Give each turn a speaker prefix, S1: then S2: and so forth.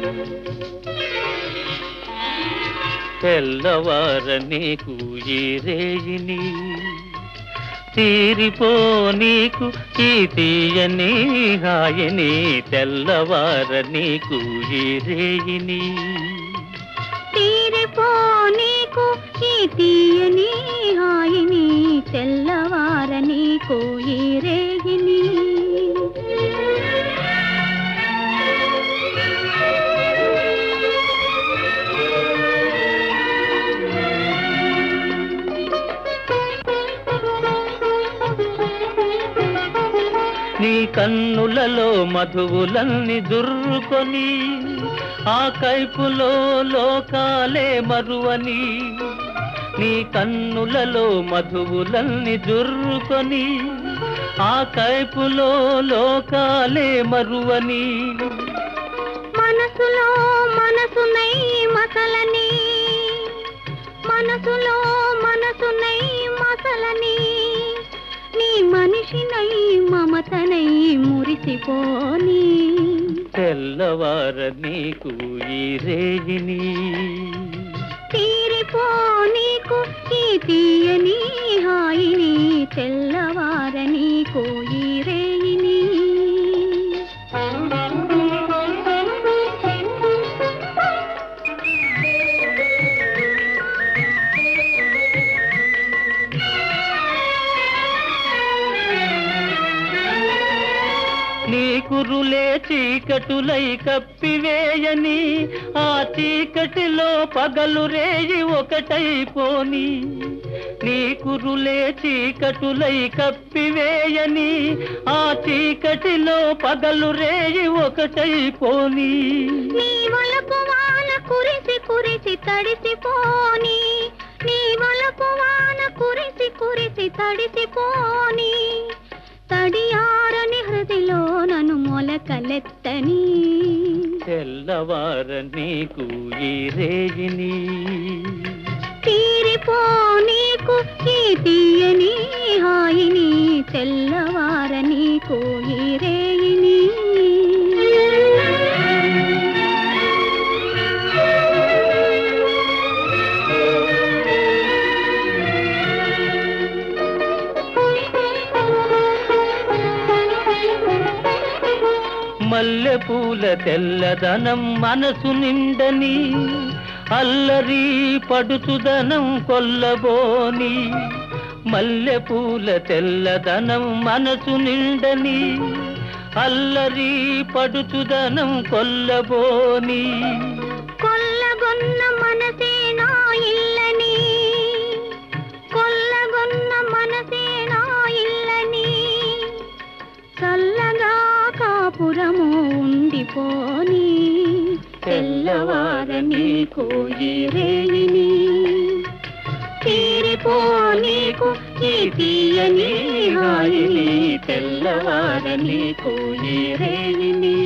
S1: తెల్లవార తెల్లవారనే కూయిరేయిని తీరిపో నీకు ఈ తీయని హాయని తెల్లవార నీకు ఈ రేయిని.
S2: తీరిపో నీకు ఈ తీయని
S1: నీ కన్నులలో మధువులన్నీ దుర్రుకొని ఆ కైపులో లోకాలే మరువని నీ కన్నులలో మధువులన్నీ దుర్రుకొని ఆ కైపులో లోకాలే మరువని.
S2: మనసులో మనసునై మసలని మనసులో మనసునై మసలని నీ మనిషినై మురిసిపోని
S1: తెల్లవార నీకు ఈ రేగిని.
S2: తీరిపో నీకు ఈ తీయని హాయిని తెల్లవార నీకు
S1: కురులే చీకటులై కప్పివేయని ఆ చీకటిలో పగలు రేయి ఒకటైపోని. నీ కురులే చీకటులై కప్పివేయని ఆ చీకటిలో పగలు రేయి ఒకటైపోని.
S2: నీ వలపు వాన కురిసి కురిసి తడిసిపోని నీ వలపు వాన కురిసి కురిసి తడిసిపోని. మొలకలెత్తని
S1: తెల్లవార నీకు ఈ రేగిని.
S2: తీరిపో నీకు ఈ తీయని హాయిని. తెల్లవార నీకు ఈ రేయిని
S1: మల్లె పూల తెల్లదనం మనసు నిండని అల్లరి పడుచుదనం కొల్లబోని మల్లె పూల తెల్లదనం మనసు నిండని అల్లరి పడుచుదనం కొల్లబోని.
S2: తెల్లవార నీకు ఈ రేయిని తీరిపో నీకు ఈ తీయని హాయిని తెల్లవార నీకు రేయిని